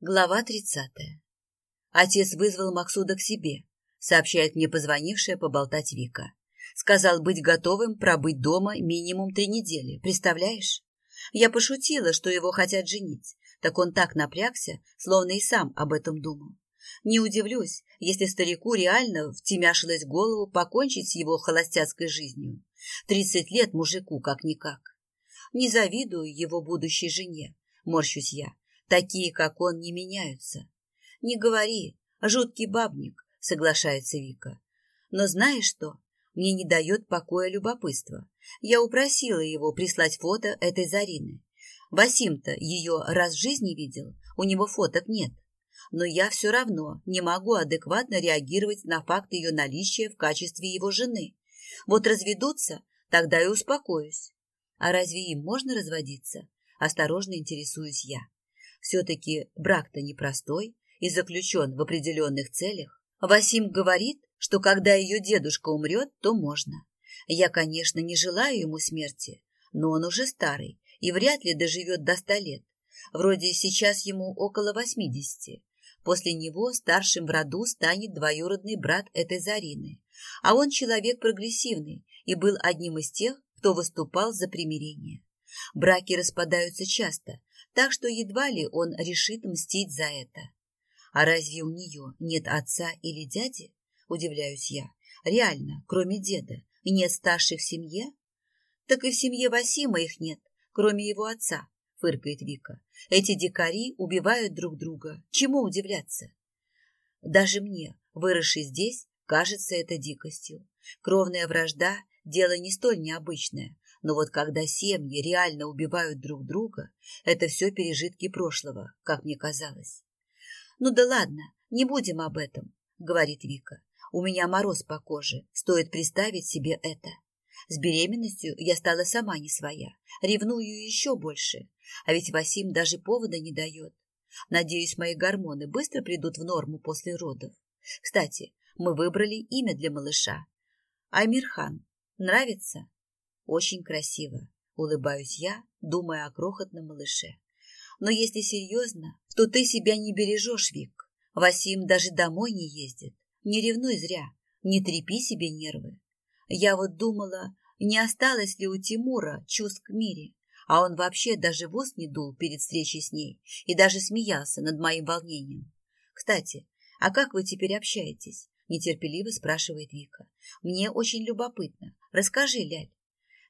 Глава 30. Отец вызвал Максуда к себе, сообщает мне позвонившая поболтать Вика. Сказал быть готовым пробыть дома минимум три недели, представляешь? Я пошутила, что его хотят женить, так он так напрягся, словно и сам об этом думал. Не удивлюсь, если старику реально втемяшилось голову покончить с его холостяцкой жизнью. Тридцать лет мужику как-никак. Не завидую его будущей жене, морщусь я, Такие, как он, не меняются. Не говори, жуткий бабник, соглашается Вика. Но знаешь что? Мне не дает покоя любопытство. Я упросила его прислать фото этой Зарины. Васим-то ее раз в жизни видел, у него фоток нет. Но я все равно не могу адекватно реагировать на факт ее наличия в качестве его жены. Вот разведутся, тогда и успокоюсь. А разве им можно разводиться? Осторожно интересуюсь я все-таки брак-то непростой и заключен в определенных целях. Васим говорит, что когда ее дедушка умрет, то можно. Я, конечно, не желаю ему смерти, но он уже старый и вряд ли доживет до ста лет. Вроде сейчас ему около восьмидесяти. После него старшим в роду станет двоюродный брат этой Зарины. А он человек прогрессивный и был одним из тех, кто выступал за примирение. Браки распадаются часто, так что едва ли он решит мстить за это. А разве у нее нет отца или дяди? Удивляюсь я. Реально, кроме деда, нет старших в семье? Так и в семье Васима их нет, кроме его отца, фыркает Вика. Эти дикари убивают друг друга. Чему удивляться? Даже мне, выросший здесь, кажется это дикостью. Кровная вражда – дело не столь необычное, но вот когда семьи реально убивают друг друга, это все пережитки прошлого, как мне казалось. «Ну да ладно, не будем об этом», — говорит Вика. «У меня мороз по коже, стоит представить себе это. С беременностью я стала сама не своя, ревную еще больше, а ведь Васим даже повода не дает. Надеюсь, мои гормоны быстро придут в норму после родов. Кстати, мы выбрали имя для малыша. Амирхан. Нравится?» Очень красиво, улыбаюсь я, думая о крохотном малыше. Но если серьезно, то ты себя не бережешь, Вик. Васим даже домой не ездит. Не ревнуй зря, не трепи себе нервы. Я вот думала, не осталось ли у Тимура чувств к мире, а он вообще даже в не дул перед встречей с ней и даже смеялся над моим волнением. Кстати, а как вы теперь общаетесь? Нетерпеливо спрашивает Вика. Мне очень любопытно. Расскажи, Ляль.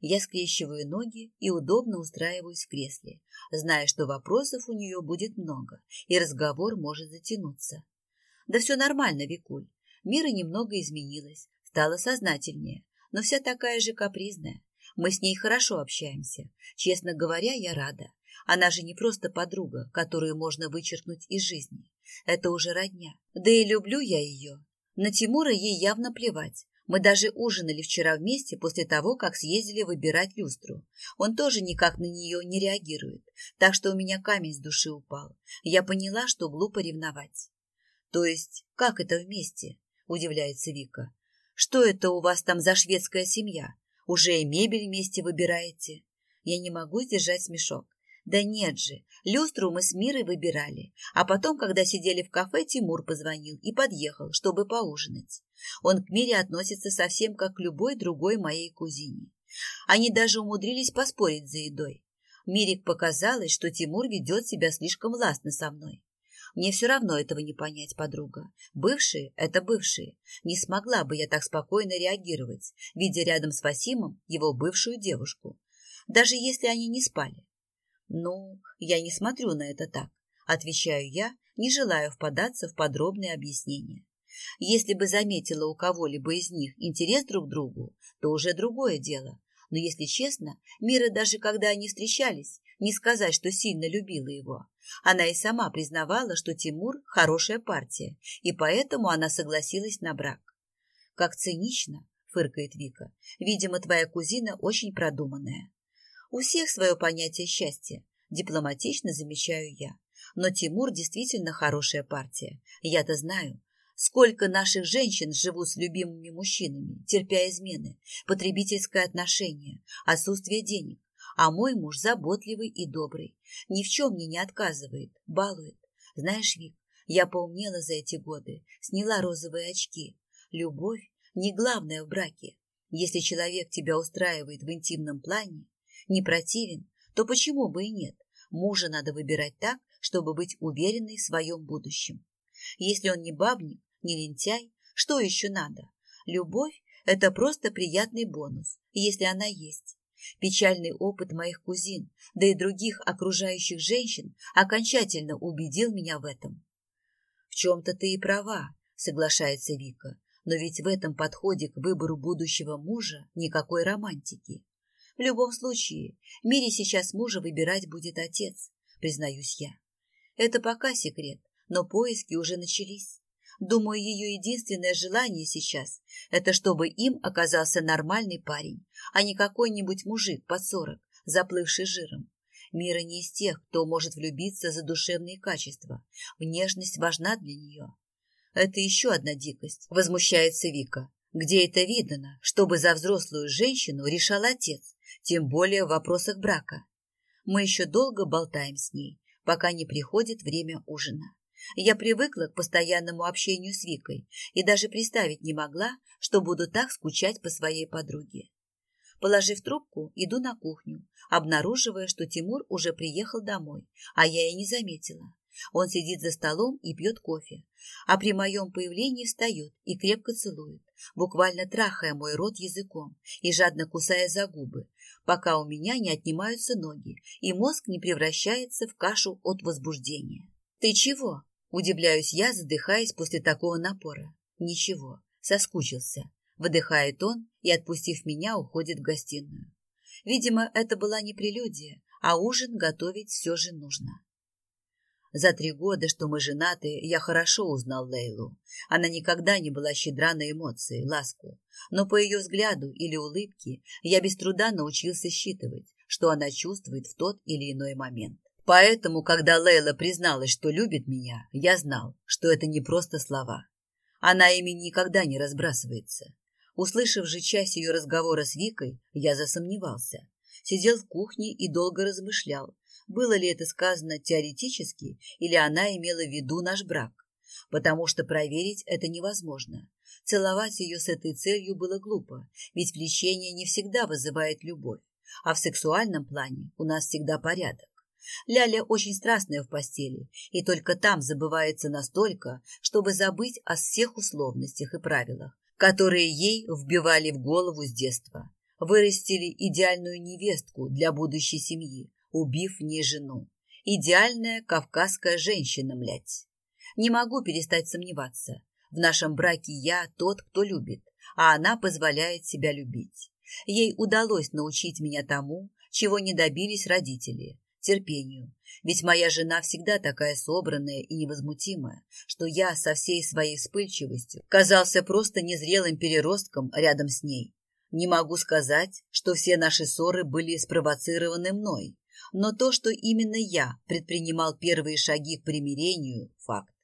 Я скрещиваю ноги и удобно устраиваюсь в кресле, зная, что вопросов у нее будет много, и разговор может затянуться. Да все нормально, Викуль. Мира немного изменилась, стала сознательнее, но вся такая же капризная. Мы с ней хорошо общаемся. Честно говоря, я рада. Она же не просто подруга, которую можно вычеркнуть из жизни. Это уже родня. Да и люблю я ее. На Тимура ей явно плевать. Мы даже ужинали вчера вместе после того, как съездили выбирать люстру. Он тоже никак на нее не реагирует, так что у меня камень с души упал. Я поняла, что глупо ревновать. То есть, как это вместе? Удивляется Вика. Что это у вас там за шведская семья? Уже и мебель вместе выбираете? Я не могу сдержать смешок. Да нет же, люстру мы с Мирой выбирали. А потом, когда сидели в кафе, Тимур позвонил и подъехал, чтобы поужинать. Он к Мире относится совсем как к любой другой моей кузине. Они даже умудрились поспорить за едой. Мирик показалось, что Тимур ведет себя слишком властно со мной. Мне все равно этого не понять, подруга. Бывшие — это бывшие. Не смогла бы я так спокойно реагировать, видя рядом с Васимом его бывшую девушку. Даже если они не спали. Ну, я не смотрю на это так, отвечаю я, не желаю впадаться в подробные объяснения. Если бы заметила у кого-либо из них интерес друг к другу, то уже другое дело. Но, если честно, Мира даже когда они встречались, не сказать, что сильно любила его. Она и сама признавала, что Тимур – хорошая партия, и поэтому она согласилась на брак. «Как цинично!» – фыркает Вика. «Видимо, твоя кузина очень продуманная. У всех свое понятие счастья. Дипломатично замечаю я. Но Тимур действительно хорошая партия. Я-то знаю. Сколько наших женщин живут с любимыми мужчинами, терпя измены, потребительское отношение, отсутствие денег. А мой муж заботливый и добрый. Ни в чем мне не отказывает, балует. Знаешь, Вик, я поумнела за эти годы, сняла розовые очки. Любовь не главное в браке. Если человек тебя устраивает в интимном плане, не противен, то почему бы и нет? Мужа надо выбирать так, чтобы быть уверенной в своем будущем. Если он не бабник, не лентяй, что еще надо? Любовь – это просто приятный бонус, если она есть. Печальный опыт моих кузин, да и других окружающих женщин окончательно убедил меня в этом. В чем-то ты и права, соглашается Вика, но ведь в этом подходе к выбору будущего мужа никакой романтики. В любом случае, в мире сейчас мужа выбирать будет отец, признаюсь я. Это пока секрет, но поиски уже начались. Думаю, ее единственное желание сейчас – это чтобы им оказался нормальный парень, а не какой-нибудь мужик под сорок, заплывший жиром. Мира не из тех, кто может влюбиться за душевные качества. Внешность важна для нее. Это еще одна дикость, возмущается Вика. Где это видано, чтобы за взрослую женщину решал отец? тем более в вопросах брака. Мы еще долго болтаем с ней, пока не приходит время ужина. Я привыкла к постоянному общению с Викой и даже представить не могла, что буду так скучать по своей подруге. Положив трубку, иду на кухню, обнаруживая, что Тимур уже приехал домой, а я и не заметила. Он сидит за столом и пьет кофе, а при моем появлении встает и крепко целует буквально трахая мой рот языком и жадно кусая за губы, пока у меня не отнимаются ноги и мозг не превращается в кашу от возбуждения. «Ты чего?» – удивляюсь я, задыхаясь после такого напора. «Ничего, соскучился», – выдыхает он и, отпустив меня, уходит в гостиную. Видимо, это была не прелюдия, а ужин готовить все же нужно. За три года, что мы женаты, я хорошо узнал Лейлу. Она никогда не была щедра на эмоции, ласку. Но по ее взгляду или улыбке я без труда научился считывать, что она чувствует в тот или иной момент. Поэтому, когда Лейла призналась, что любит меня, я знал, что это не просто слова. Она ими никогда не разбрасывается. Услышав же часть ее разговора с Викой, я засомневался сидел в кухне и долго размышлял, было ли это сказано теоретически или она имела в виду наш брак. Потому что проверить это невозможно. Целовать ее с этой целью было глупо, ведь влечение не всегда вызывает любовь, а в сексуальном плане у нас всегда порядок. Ляля очень страстная в постели, и только там забывается настолько, чтобы забыть о всех условностях и правилах, которые ей вбивали в голову с детства вырастили идеальную невестку для будущей семьи, убив не жену. Идеальная кавказская женщина, млять. Не могу перестать сомневаться. В нашем браке я тот, кто любит, а она позволяет себя любить. Ей удалось научить меня тому, чего не добились родители – терпению. Ведь моя жена всегда такая собранная и невозмутимая, что я со всей своей вспыльчивостью казался просто незрелым переростком рядом с ней. Не могу сказать, что все наши ссоры были спровоцированы мной, но то, что именно я предпринимал первые шаги к примирению – факт.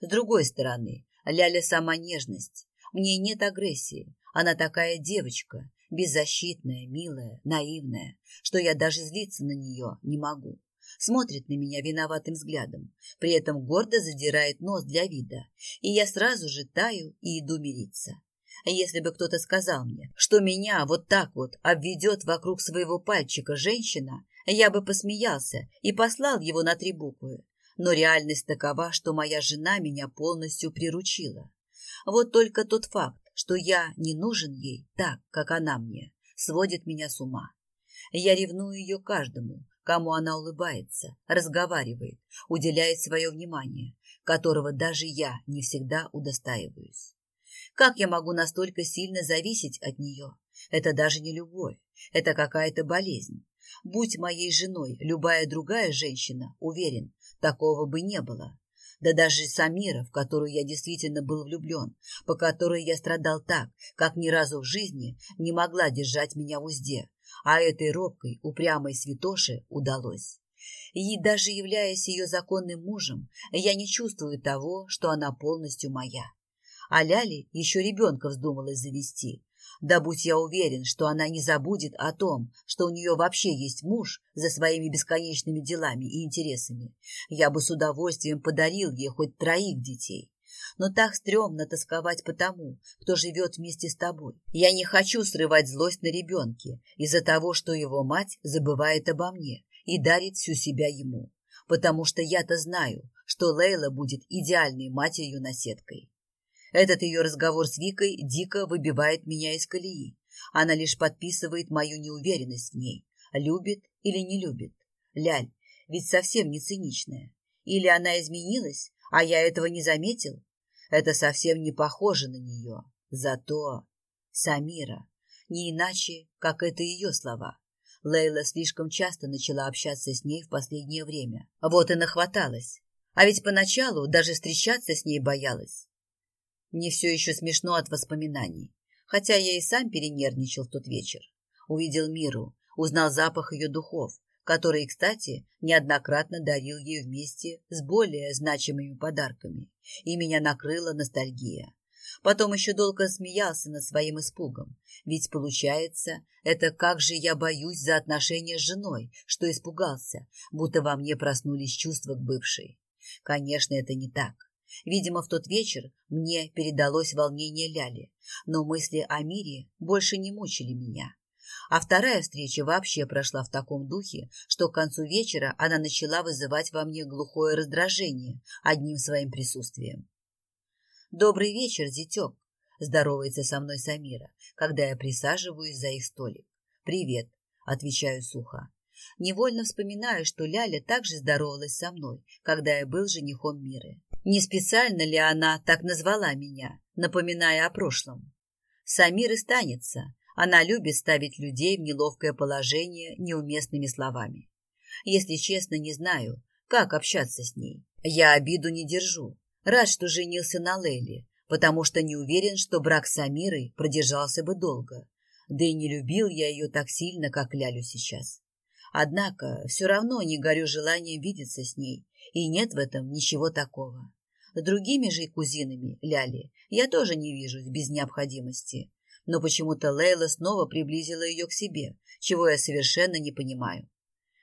С другой стороны, Ляля сама нежность. Мне нет агрессии. Она такая девочка, беззащитная, милая, наивная, что я даже злиться на нее не могу. Смотрит на меня виноватым взглядом, при этом гордо задирает нос для вида, и я сразу же таю и иду мириться если бы кто-то сказал мне, что меня вот так вот обведет вокруг своего пальчика женщина, я бы посмеялся и послал его на три буквы. Но реальность такова, что моя жена меня полностью приручила. Вот только тот факт, что я не нужен ей так, как она мне, сводит меня с ума. Я ревную ее каждому, кому она улыбается, разговаривает, уделяет свое внимание, которого даже я не всегда удостаиваюсь. Как я могу настолько сильно зависеть от нее? Это даже не любовь, это какая-то болезнь. Будь моей женой любая другая женщина, уверен, такого бы не было. Да даже Самира, в которую я действительно был влюблен, по которой я страдал так, как ни разу в жизни не могла держать меня в узде, а этой робкой, упрямой святоши удалось. И даже являясь ее законным мужем, я не чувствую того, что она полностью моя. А Ляли еще ребенка вздумалось завести. Да будь я уверен, что она не забудет о том, что у нее вообще есть муж за своими бесконечными делами и интересами, я бы с удовольствием подарил ей хоть троих детей. Но так стрёмно тосковать по тому, кто живет вместе с тобой. Я не хочу срывать злость на ребенке из-за того, что его мать забывает обо мне и дарит всю себя ему. Потому что я-то знаю, что Лейла будет идеальной матерью-наседкой. Этот ее разговор с Викой дико выбивает меня из колеи. Она лишь подписывает мою неуверенность в ней. Любит или не любит. Ляль, ведь совсем не циничная. Или она изменилась, а я этого не заметил? Это совсем не похоже на нее. Зато Самира. Не иначе, как это ее слова. Лейла слишком часто начала общаться с ней в последнее время. Вот и нахваталась. А ведь поначалу даже встречаться с ней боялась. Мне все еще смешно от воспоминаний, хотя я и сам перенервничал в тот вечер. Увидел Миру, узнал запах ее духов, который, кстати, неоднократно дарил ей вместе с более значимыми подарками, и меня накрыла ностальгия. Потом еще долго смеялся над своим испугом, ведь, получается, это как же я боюсь за отношения с женой, что испугался, будто во мне проснулись чувства к бывшей. Конечно, это не так. Видимо, в тот вечер мне передалось волнение Ляли, но мысли о мире больше не мучили меня. А вторая встреча вообще прошла в таком духе, что к концу вечера она начала вызывать во мне глухое раздражение одним своим присутствием. «Добрый вечер, зятек!» – здоровается со мной Самира, когда я присаживаюсь за их столик. «Привет!» – отвечаю сухо. Невольно вспоминаю, что Ляля также здоровалась со мной, когда я был женихом Миры. Не специально ли она так назвала меня, напоминая о прошлом? Самир станется, Она любит ставить людей в неловкое положение неуместными словами. Если честно, не знаю, как общаться с ней. Я обиду не держу. Рад, что женился на Леле, потому что не уверен, что брак с Амирой продержался бы долго. Да и не любил я ее так сильно, как Лялю сейчас. Однако все равно не горю желанием видеться с ней, и нет в этом ничего такого другими же кузинами Ляли я тоже не вижусь без необходимости. Но почему-то Лейла снова приблизила ее к себе, чего я совершенно не понимаю.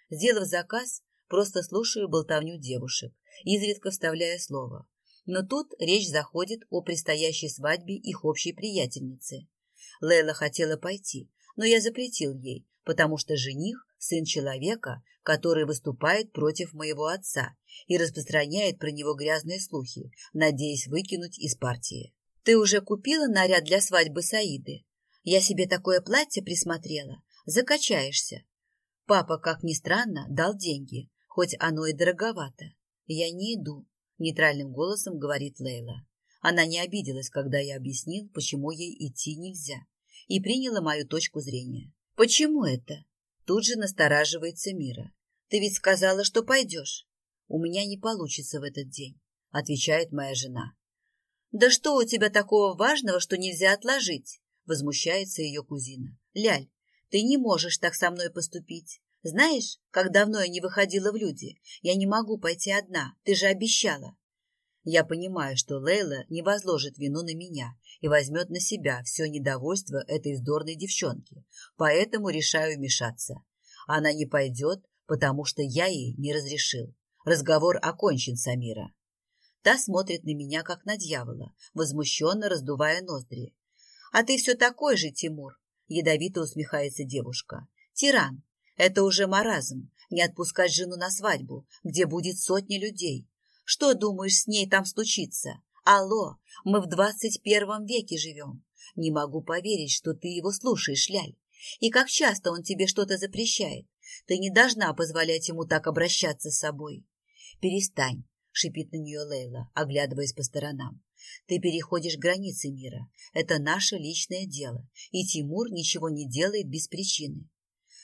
Сделав заказ, просто слушаю болтовню девушек, изредка вставляя слово. Но тут речь заходит о предстоящей свадьбе их общей приятельницы. Лейла хотела пойти, но я запретил ей, потому что жених сын человека, который выступает против моего отца и распространяет про него грязные слухи, надеясь выкинуть из партии. Ты уже купила наряд для свадьбы Саиды? Я себе такое платье присмотрела. Закачаешься. Папа, как ни странно, дал деньги, хоть оно и дороговато. Я не иду, нейтральным голосом говорит Лейла. Она не обиделась, когда я объяснил, почему ей идти нельзя, и приняла мою точку зрения. Почему это? Тут же настораживается Мира. «Ты ведь сказала, что пойдешь». «У меня не получится в этот день», — отвечает моя жена. «Да что у тебя такого важного, что нельзя отложить?» — возмущается ее кузина. «Ляль, ты не можешь так со мной поступить. Знаешь, как давно я не выходила в люди. Я не могу пойти одна, ты же обещала». Я понимаю, что Лейла не возложит вину на меня и возьмет на себя все недовольство этой вздорной девчонки, поэтому решаю вмешаться. Она не пойдет, потому что я ей не разрешил. Разговор окончен, Самира. Та смотрит на меня, как на дьявола, возмущенно раздувая ноздри. «А ты все такой же, Тимур!» — ядовито усмехается девушка. «Тиран! Это уже маразм, не отпускать жену на свадьбу, где будет сотни людей, что, думаешь, с ней там стучиться? Алло, мы в двадцать первом веке живем. Не могу поверить, что ты его слушаешь, Ляль. И как часто он тебе что-то запрещает. Ты не должна позволять ему так обращаться с собой. Перестань, шипит на нее Лейла, оглядываясь по сторонам. Ты переходишь границы мира. Это наше личное дело. И Тимур ничего не делает без причины.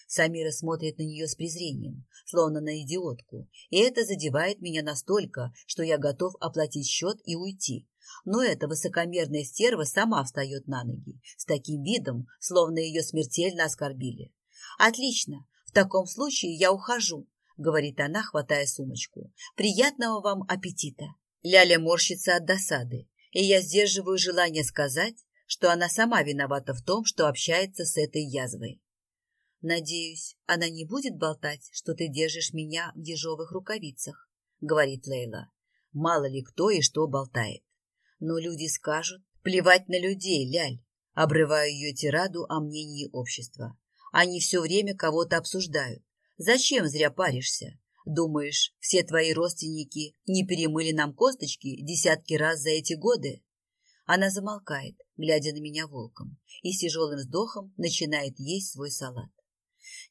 Самира смотрит на нее с презрением, словно на идиотку, и это задевает меня настолько, что я готов оплатить счет и уйти. Но эта высокомерная стерва сама встает на ноги, с таким видом, словно ее смертельно оскорбили. «Отлично, в таком случае я ухожу», — говорит она, хватая сумочку. «Приятного вам аппетита!» Ляля морщится от досады, и я сдерживаю желание сказать, что она сама виновата в том, что общается с этой язвой. «Надеюсь, она не будет болтать, что ты держишь меня в ежовых рукавицах», — говорит Лейла. «Мало ли кто и что болтает. Но люди скажут, плевать на людей, Ляль», — обрываю ее тираду о мнении общества. «Они все время кого-то обсуждают. Зачем зря паришься? Думаешь, все твои родственники не перемыли нам косточки десятки раз за эти годы?» Она замолкает, глядя на меня волком, и с тяжелым вздохом начинает есть свой салат.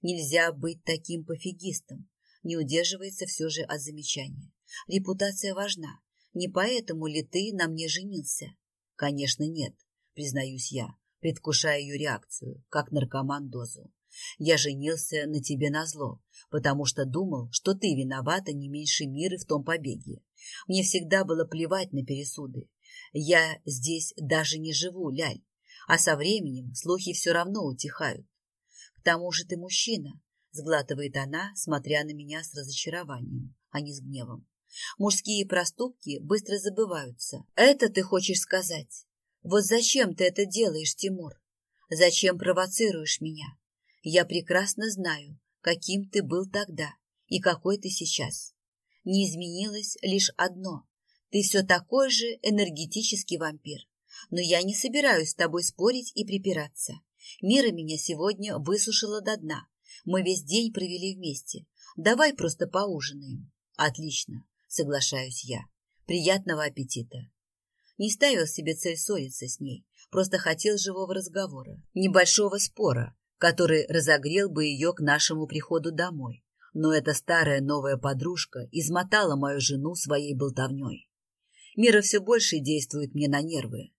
Нельзя быть таким пофигистом. Не удерживается все же от замечания. Репутация важна. Не поэтому ли ты на мне женился? Конечно, нет, признаюсь я, предвкушая ее реакцию, как наркоман дозу. Я женился на тебе назло, потому что думал, что ты виновата не меньше мира в том побеге. Мне всегда было плевать на пересуды. Я здесь даже не живу, Ляль. А со временем слухи все равно утихают. Потому же ты мужчина. Сглатывает она, смотря на меня с разочарованием, а не с гневом. Мужские проступки быстро забываются. Это ты хочешь сказать? Вот зачем ты это делаешь, Тимур? Зачем провоцируешь меня? Я прекрасно знаю, каким ты был тогда и какой ты сейчас. Не изменилось лишь одно. Ты все такой же энергетический вампир. Но я не собираюсь с тобой спорить и припираться. Мира меня сегодня высушила до дна. Мы весь день провели вместе. Давай просто поужинаем. Отлично, соглашаюсь я. Приятного аппетита. Не ставил себе цель ссориться с ней. Просто хотел живого разговора, небольшого спора, который разогрел бы ее к нашему приходу домой. Но эта старая новая подружка измотала мою жену своей болтовней. Мира все больше действует мне на нервы.